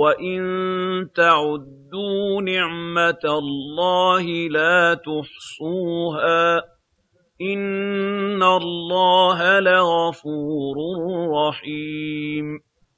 وَإِن تَعُدُّوا نِعْمَةَ اللَّهِ لَا تُحْصُوهَا ۗ إِنَّ اللَّهَ لَغَفُورٌ رَّحِيمٌ